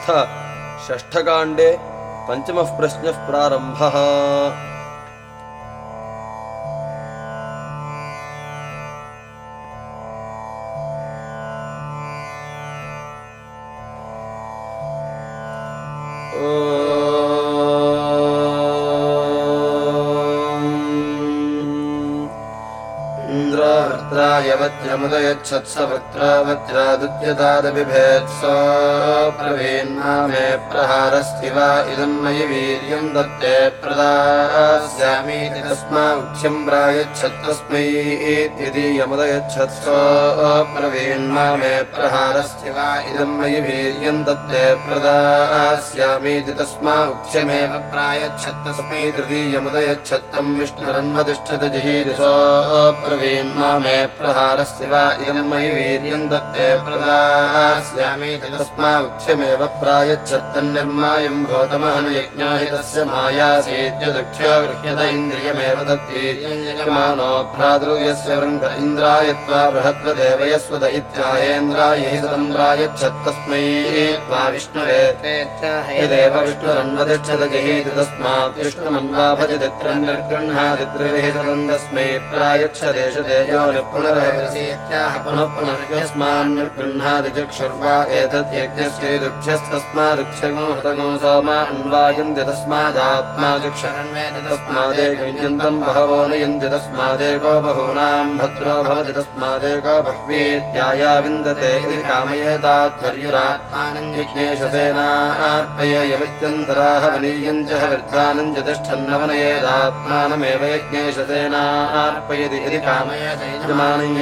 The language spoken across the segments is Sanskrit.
अथ षष्ठकाण्डे पञ्चमः प्रश्नः प्रारम्भः यवत्यमुदयच्छत्सवक्त्रावत्रादुद्यतादबिभेत्सो प्रवीन्ना मे प्रहारस्ति वा इदम् मयि वीर्यम् दत्ते प्रदास्यामीति तस्मा उच्यम् प्रायच्छत्तस्मै यदीयमुदयच्छत्सो प्रवीन्मा मे वा इदम् मयि वीर्यम् दत्ते प्रदास्यामीति तस्मा उच्यमेव प्रायच्छत्तस्मै तृतीयमुदयच्छत्तम् विष्णुरन्वतिष्ठति जिहीरिसो प्रवीन्मा मे प्रहारस्य वा इदम् मयि वीर्यम् दत्ते ते प्रदास्यामि तस्माक्षमेव प्रायच्छत्तन्निर्मायम् भोतमहनुयज्ञो हि तस्य मायासीद्युदुक्षो गृह्यत इन्द्रियमेव तत्तीर्यमानो भ्रातृयस्य वृङ्ग इन्द्राय त्वा बृहत्वदेवयस्वद इत्यायेन्द्राय हि सन्द्रायच्छत्तस्मै त्वा विष्णुवे यदेव विष्णुरन्वतिष्ठत जहीति तस्मात् विष्णुमन्वाभजतित्रन्निर्गृह्णादित्रिविहितन्दस्मै प्रायच्छदेशदेयो निपुनरहसि पुनः पुनर्यस्मात् निर्गृह्णादि चक्षुर्वा एतत् यज्ञस्यैदुभ्यस्तस्मादुक्षगो हृतगो सोमा अन्वायन्ति तस्मादात्मा चक्षरन्वेति तस्मादेकयन्तम् बहवो नयन्ति तस्मादेको बहूनाम् भद्रो भवति तस्मादेको बह्वीत्याया विन्दते इति कामयेतात्पर्युरात्मानम् यज्ञेशसेनार्पय यमित्यन्तराः वनीयम् च वृद्धानम् च तिष्ठन्नवनयेदात्मानमेव यज्ञेशसेनार्पयति इति कामयेतमानम्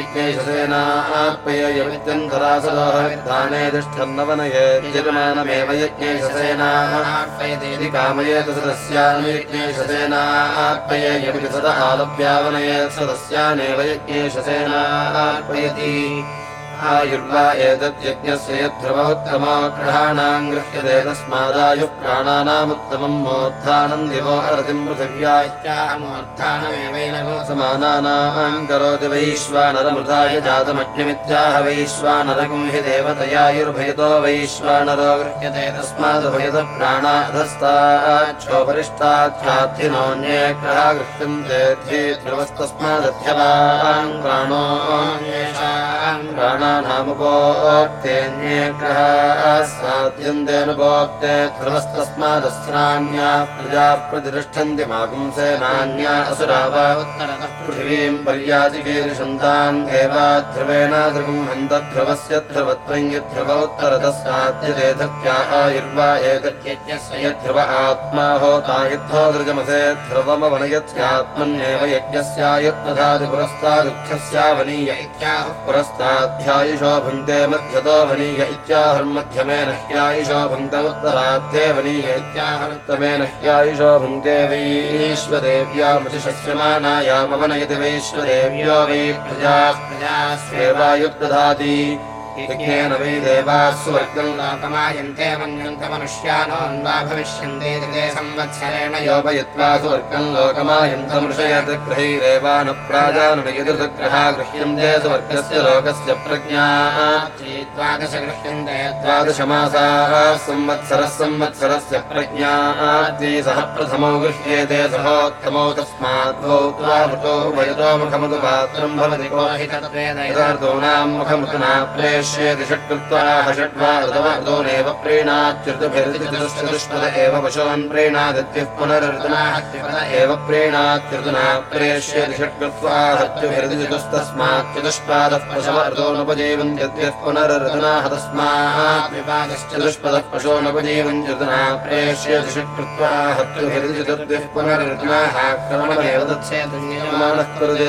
विद्धाने तिष्ठन्नवनये यजमानमेव यज्ञेशसेनार्पयति इति कामयेत सदस्यानुयज्ञेशसेनार्पय यमिति सद आलभ्यावनयेत् सदस्यानेव यज्ञेशसेनार्पयति आयुर्वा एतद्यज्ञस्य यद्ध्रुवोत्तमो ग्रहाणाम् गृह्यते तस्मादायुः प्राणानामुत्तमम् मोत्थानम् दिवो अरतिम् पृथिव्या समानानाम् करोति वैश्वानरमृताय जातमज्ञमित्याह वैश्वानरगुं हि देवतयायुर्भयतो वैश्वानरो गृह्यते तस्मादुभयत प्राणाधस्ताच्छोपरिष्टाध्यात्थिनोऽन्ये ग्रहा गृह्यन्ते ध्ये ध्रुवस्तस्मादध्यवान् प्राणो प्राणानामुपोक्तेऽन्ये ग्रहाः साध्यन्तेऽनुपोक्ते ध्रुवस्तस्मादस्राण्या प्रजा प्रतिष्ठन्ति मागुंसेनान्या असुरा वा पृथिवीम् पर्याचिकीर्षन्ताम् देवाध्रुवेण ध्रुवम् हन्तध्रुवस्य ध्रुवत्वम् यद्ध्रुवोत्तरतः साध्यते धत्या आयुर्वा एकत्यज्ञस्य यद्ध्रुव आत्मा होता यद्धोदृजमसे ध्रुवमवनयत्यात्मन्येव यज्ञस्यायुत्तधाति पुरस्तादुःखस्यावनीय इत्याहुः पुरस्ताध्यायुषो भुङ्क्ते मध्यतो वनीय इत्याहुर्मध्यमेन ह्यायुषो भुङ्क्त उत्तराध्ये वनीय इत्याहुत्तमेन ह्यायुषो भुङ्क्ते वैश्वदेव्यामतिशस्यमानायामवनयति वैश्वदेव्यो वै प्रजाः प्रजास्वेवायुर्दधाति यज्ञेन वै देवाः सुवर्गम् लोकमायन्ते मन्यन्तमनुष्यानोन्वा भविष्यन्ते ते संवत्सरेण योपयित्वा सुवर्गम् लोकमायन्तमृषयत् ग्रहैरेवानुप्राजानुयदृतग्रहा गृह्यन्ते सुवर्गस्य लोकस्य प्रज्ञा। द्वादश गृह्यन्ते द्वादशमासाः संवत्सरः संवत्सरस्य प्रज्ञा। सः प्रथमौ गृह्येते सहोत्तमौ वयतो मुखमुतु भवति को हि प्रेष प्रीणाच्युतुभिर्चतुष्पद एव एव प्रीणात्युतुना प्रेष्येति षट्कृत्वा हत्युभिर्चतुस्तस्मात् चतुष्पादः पशव ऋतोनुपजीवन्त्यद्यः पुनरऋतुनाह तस्मात् विपादश्चतुष्पदः पशूनुपजीवन्त्यऋतुना प्रेष्येति षट्कृत्वा हत्युभिर्चतुर्भ्यः पुनरऋतुनाः क्रमणमेव तत्सेतुन्यमानः कुरुते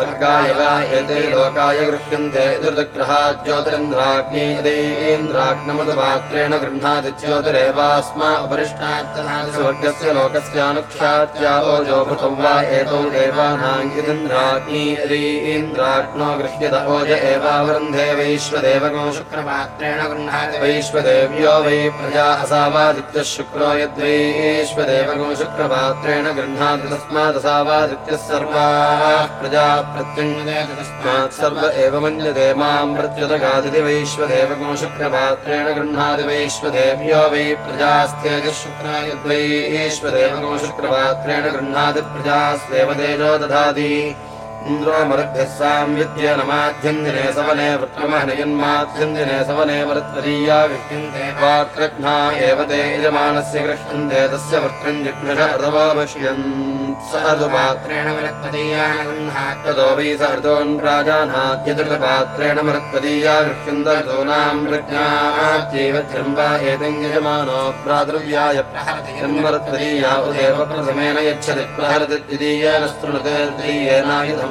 एते लोकाय गृह्यन्ते ऋतुग्रहात् ज्योतिरिन्द्राग्नीन्द्राग्नमदपात्रेण गृह्णाति ज्योतिरेवास्मा उपरिष्टात् स्वर्गस्य लोकस्यानुख्यात्या ओजो भृतं वा एतौ देवानाङ्गिन्द्राग्नीन्द्राग्नो गृह्यत ओज एवावृन्धे वैश्वदेवगो शुक्रपात्रेण गृह्णाति वैश्वदेव्यो वै प्रजा असावादित्यः शुक्रो यद्वैश्वदेवगो शुक्रपात्रेण गृह्णाति तस्मादसावादित्यः सर्वाः प्रजा सर्व एव मन्यते माम् प्रत्युतगादिति वैश्वदेवगो शुक्रपात्रेण गृह्णाति वैश्वदेव्यो वै प्रजास्तेजः शुक्रा यद्वैश्वदेवगो शुक्रपात्रेण गृह्णाति प्रजास्वेव तेजो दधाति इन्द्रो मरुद्भ्यः साम् विद्य नमाध्यन्दिने सवने वृत्रमहनयन्माध्यन्दिने सवने वाक्रघ्ना एव ते यजमानस्य गृह्यन्ते तस्य वृत्रम् जिघ्नष अर्धवपश्यन् स अर्धपात्रेण मृत्पदीयान गृह्णाति ततो वै स अर्धोन् प्राजानाद्यदृपात्रेण मरुत्वदीया गृह्यन्तर्धूनाम् प्रज्ञात्यैव ध्यम्बा एतम् यजमानो भ्रातृव्याय जन्मरत्वदीया उदेव प्रथमेन यच्छति। प्रहरतिद्वितीयेन स्तृणुते द्वितीयेनायुधम्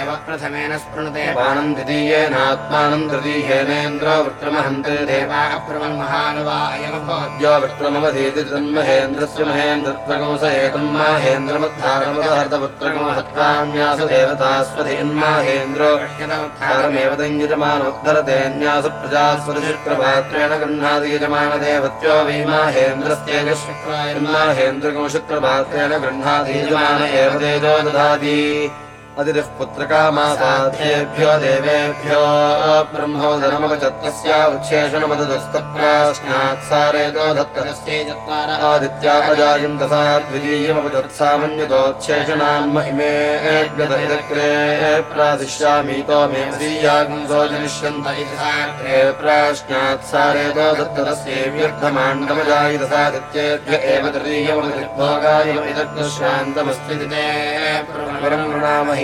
एव प्रथमेन स्पृणुते पानम् द्वितीयेनात्मानम् तृतीयेनेन्द्रो वृत्रमहन्ते देवा देवाः प्रवन्महानुवा अयमभवत् यो विक्रमवधीति तन्महेन्द्रस्य महेन्द्रत्वगो स एतम् माहेन्द्रमुद्धारमदहर्तपुत्रगो हत्वान्यास देवतास्वधीन्माहेन्द्रो कारमेव तञ्यजमानोद्धरतेऽन्यास प्रजास्वरशुक्रपात्रेण गृह्णाति यजमानदेवत्यो वै माहेन्द्रस्येजशुक्रायन्माहेन्द्रगो शुक्रपात्रेण गृह्णाति यजमान एव तेजो दधाति अतिथिः पुत्रकामासाध्येभ्यो देवेभ्यो ब्रह्मोदनमपचत्तस्या उच्छेषणमददस्तप्राश्नात्सारेतो धत्तस्यै आदित्या अजायन्तसा द्वितीयमपचत्सामन्यतोच्छेषणान्म इमे एग्रदयदक्रे प्रादिश्यामीतो मे स्त्रीयागुंसो जनिष्यन्त इति साग्रे प्राश्नात्सारेतो एव तृतीयमपचत्भोगाय इदग्रशान्तमस्ति ते प्रवृणामहि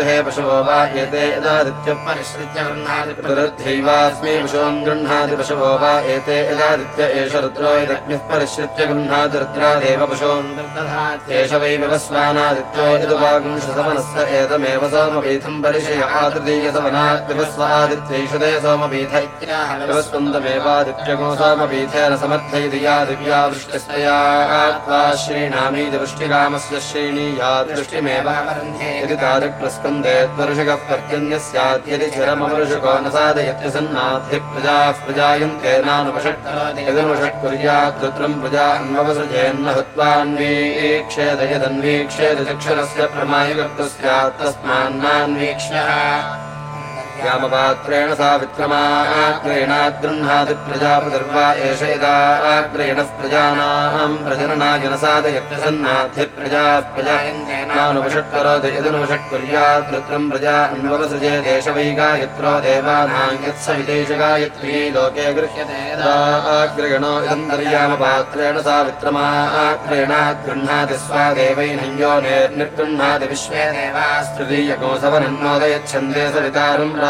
वक्वन्दुहे पशवो वा एते पशून् गृह्णाति पशवो वा एते यदादित्य एष रुद्रो यदग्निः परिश्रित्य गृह्णाति रुद्रादेव पशून्। एष वै विवस्वानादित्यो यदुवागुंशसवनस्य एतमेव सोमपीठम् परिशय आतृतीयसवनात् विवस्वादित्यैषदे सोमपीठ विवस्वन्दमेवादित्यगो सोमपीठेन समर्थयति या दिव्या वृष्टिस्तया श्रीणामीति वृष्टिरामस्य श्रीणीयात् वृष्टिमेव यदि तादृक्लस्कन्दे त्वरुषकः पर्जन्यः स्यात् यदि चिरममरुषको न साधयत्य सन्नाथि प्रजाः प्रजायन्ते नानुपषट् यदनुषट्कुर्यात् रुद्रम् प्रजा अन्वसृजेन्न हुत्वान्वीक्षेद यदन्वीक्षेद यामपात्रेण प्रजानाम् प्रजननाय न साधयत्यसन्नाथि प्रजाः प्रजायन्तेनानुपषट्करोति यदनुपषट्कुर्यात् रुद्रम् प्रजा अन्वसृजे देशवैगायत्रो देवानाम् यत्सविदेश गायत्री लोके गृह्यते यदाग्रगणो इदन्तर्यामपात्रेण साविक्रमाग्रेणात् गृह्णाति स्वादेवैनञ्यो निर्गृह्णाति विश्वे देवास्तु तृतीयको सवनन्नोदयच्छन्दे सवितारम् सवनभागकोसन्तम्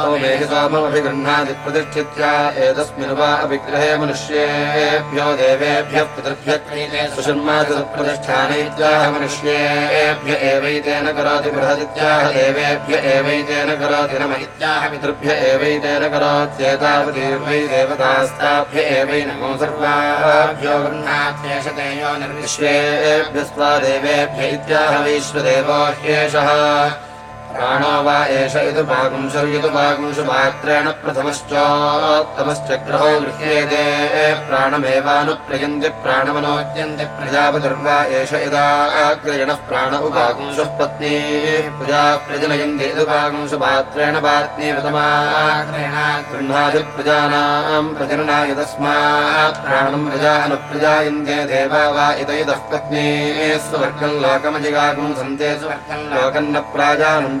सोममभिगृह्णाति प्रतिष्ठित्या एतस्मिन् वा अभिग्रहे मनुष्येभ्यो देवेभ्यः पितृभ्यः क्रीते सुशर्मासु प्रतिष्ठानैत्याह मनुष्येभ्य एवैतेन करोति बृहदित्याह देवेभ्य एवैतेन करोति नम इत्याह पितृभ्य एवैतेन करोत्येतावतीर्वै देवतास्ताभ्य एवैनमो सर्वाभ्यो गृह्णात्येषते यो निर्विश्वेभ्यस्त्वा देवेभ्य इत्याह वैश्वदेवो ह्येषः प्राणो वा एष इदुपागुंशुर्युदुपागुंशु पात्रेण प्रथमश्चोत्तमश्च ग्रहो गृह्येते प्राणमेवानुप्रयन्ति प्राणमनोद्यन्ति प्रजापतिर्वा एष इदाग्रयणः प्राण उपागुंशुः पत्नी प्रजा प्रजनयन्ति इदुपागुंशु पात्रेण पात्नी गृह्णाति प्रजानाम् प्रजननाय तस्मात् प्राणम् प्रजा अनुप्रजायन्ते देवा वा इदयुतः पत्नी स्वर्गम् लोकमजिगागुम् सन्ते स्वर्गम् लोकम् न प्राजानन्त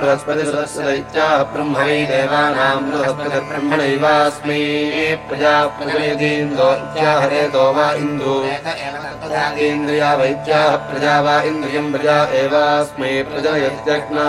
बृहस्पतिसुतस्य दैत्याः ब्रह्म वै देवानाम् बृहस्पतिर्ब्रह्मणैवास्मै प्रजा प्रजयतीन्द्रो हरेतो वा इन्दु। इन्द्रिया वैद्याः प्रजा वा इन्द्रियम् प्रजा एवास्मै। प्रजयत्यग्ना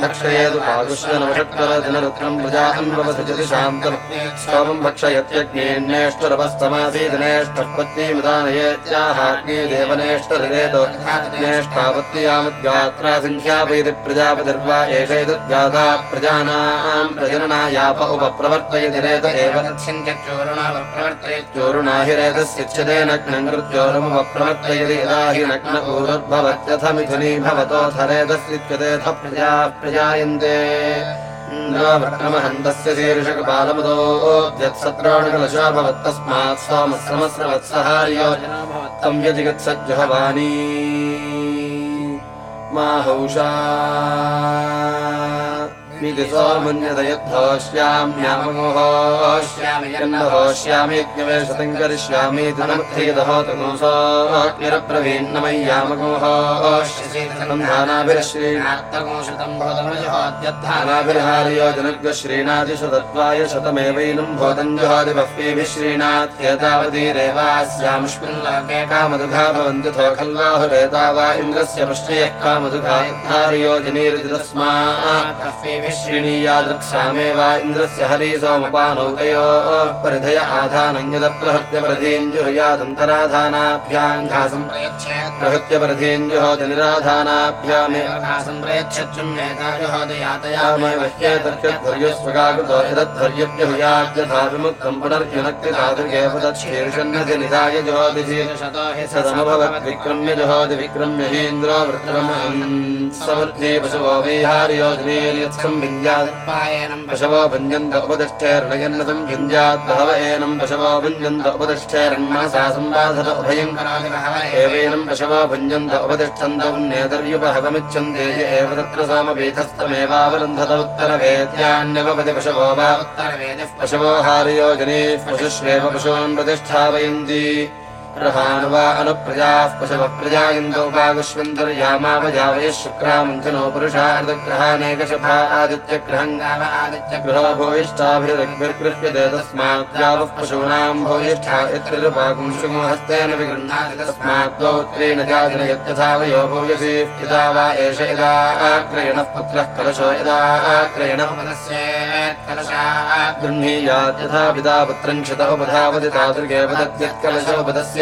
भक्षयेतु पादुष्यनवषट्करदिनरुत्रम् प्रजा अन्वसृजति शान्तम् सोमम् भक्षयत्यग्नेष्टरवस्तमासीदिनेष्टपत्नीमुदानयेत्याहाग्ने देवनेष्टरिरेतो नेष्टापत्न्यामुद्गात्रा सङ्ख्यापयति प्रजापतिर्वा एषैतुद्गाता प्रजानाम् प्रजननायाप उपप्रवर्तयति अथरेदस्युच्यतेऽथ प्रजा प्रजायन्ते। इन्द्रावर्तमहन्तस्य शीर्षकपालमुदोऽभ्यत्सत्राणुकलशा भवत्तस्मात् सोमन्यदयद्धोष्याम्यामोहोष्यामि यन्नहोष्यामि यज्ञवेशतं करिष्यामि धनमुत्थियदहोतगोसोऽग्निरप्रवीन्नमय्यामगोहोश्रीनात्तगोषतं जनग्श्रीणादिषु तत्त्वाय शतमेवैनं श्रीणात्येतावतीरेवास्यामुष्मिन् लोके कामदुघा भवन्त्यथो खल्वाहुरेता वा इन्द्रस्य यद्धार्यो जनीरिति अभिश्रीणी या दृक्षामेव इन्द्रस्य हरीसोमपानौतयोः परिधय आधानञ्जदप्रहृत्यपरिधीञ्जुहयादन्तराधानाभ्याङ्घासम् प्रहृत्यपरिधीञ्जुहोजनिराधानाभ्यामेघासम्प्रयच्छत्युन्नेतायुहोदयातयामेवह्येतर्यध्वर्यस्वगाकृतो यदध्वर्यभ्यहुयाद्यथा विमुक्तम् पुनर्यनक्तिधातुर्गेपदच्छीर्षन्नधिनिधायजुहोदिशीर्षतो विक्रम्य पशुवो पशवो भुञ्जन्त उपदिष्ठैर्णयन्नतम् भिञ्जात् बहव एनम् पशवो भुञ्जन्त सम्बाधत करोति बहव एवैनम् पशवो भुञ्जन्त उपतिष्ठन्तम् नेतर्युपहवमिच्छन्ते य एव तत्र सामपीठस्थमेवावरुन्धत उत्तरवेद्यान्यवपति पशवो वा। उत्तरवेदिः पशवो हार्योजनीः पशुष्वेव पशून् प्रतिष्ठापयन्ति प्रभानुवा अनुप्रजाः पशवप्रजा इन्दोपाविश्वन्तर्यामावजावयः शुक्रामञ्चनो पुरुषार्धग्रहानेकशभा आदित्यग्रहङ्गाव भूयिष्ठाभिरग्भिर्कृष्यते तस्माद्यावः पशूनाम् भूयिष्ठा इत्रिरुपाकुंशुमहस्तेन विगृह्णाति तस्माद्गोत्रेण वयो भूयसि यदा वा एष यदा आक्रयणः पुत्रः कलशो यदा आक्रयणः गृह्णीयात् यथा पिता पुत्रं तादृगेव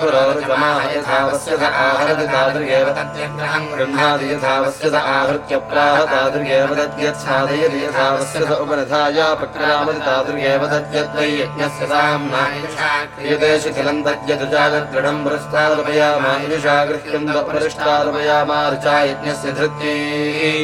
यत्पुरोरुजमाह यथावस्य स आहरति तादृगेव तद्यग्रहम् गृह्णाति यथावस्य स आहृत्य प्राह तादृगेव तद्यच्छादयति यथावस्य स उपनिधायापक्रामति तादृगेव तद्यद्वै यज्ञस्य साम्ना तद्यदृजागदृढम् पुरस्तादपयामायुषा गृह्यम् परिष्टादपयामा ऋचा यज्ञस्य धृत्यै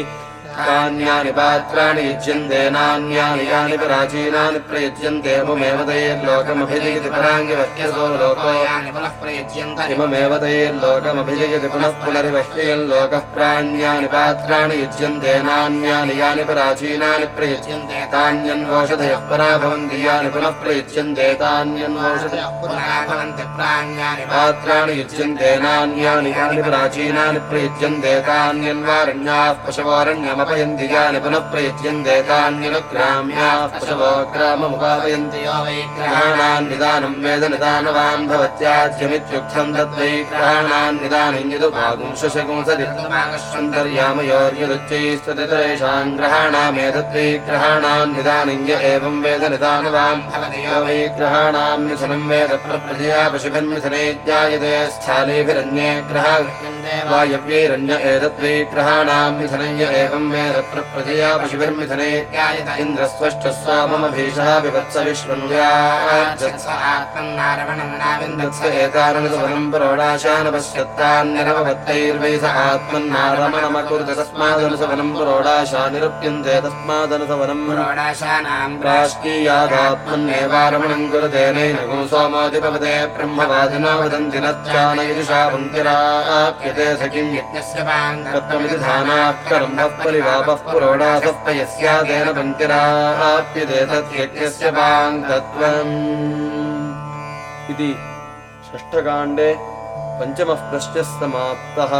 कान्यानि पात्राणि युज्यन्ते नान्यानि यानि प्राचीनानि प्रयुज्यन्ते इममेव तैर्लोकमभिजयति पराङ्गिवह्यसो लोको यानि पुनः प्रयुज्यन्त इममेव तैर्लोकमभिजयति पुनः पुनरिवह्ययल्लोकः प्राण्यानि पात्राणि युज्यन्ते नान्यानि यानि प्राचीनानि प्रयुज्यन्ते तान्यन्वोषधयः परा भवन्ति यानि पुनः प्रयुज्यन्ते तान्यन्वोषधयः पुनः भवन्ति प्राण्यानि पात्राणि। युज्यन्ते नान्यानि यानि प्राचीनानि प्रयुज्यन्ते तान्यन्वारण्याः पशवोरण्यमपयन्ति यानि पुनः प्रयुज्यन्ते तान्यनुग्राम्याः पशवो ग्राममुपापयन्ति यो वै ग्रहाणान् निदानं वेद निदानवान् भवत्याद्यमित्युक्तं तद्वै ग्रहाणान् निदानं यदुपागुंशशकुंसदिर्यामयोर्यदुच्चैस्तदितरेषाम् ग्रहाणामेतद्वै ग्रहाणान् निदानं य एवं वेद निदानवान् भवति यो वै ग्रहाणां मिथुनं वेद प्रप्रजया पशुभिन्मिथुने ज्ञायते स्थालेभिरन्ये ग्रहा वायव्यैरण्य एतद्वैग्रहाणाम् मिथनय्य एवम् वेदप्रप्रजया पशुभिर्मिथने इन्द्रस्वष्टस्वा मम भीषः विवत्स विष्णुन्यात्मन्नारवणन्नाविन्दत्स एतारणसवनम् पुरोडाशानपश्यत्तान्यरवभत्तैर्वै स आत्मन्नारमणमकुर्दस्मादनुसवनम् पुरोडाशानिरुप्यन्ते तस्मादनुसवनम् पुरोडाशानाम् प्राष्टीयादात्मन्नेवारमणम् गुरुदेनैनगुं सोमोऽधिपपदे ब्रह्मवादिना वदन्ति न चानयुषा पन्तिराप्यते स किं यज्ञस्य पाङ्गत्वमिति धानाः कर्मः परिवापः पुरोडासः पयस्यादेन पङ्क्तिराप्यते तद्यज्ञस्य पाङ्गत्वम् इति षष्ठकाण्डे पञ्चमः प्रश्नः समाप्तः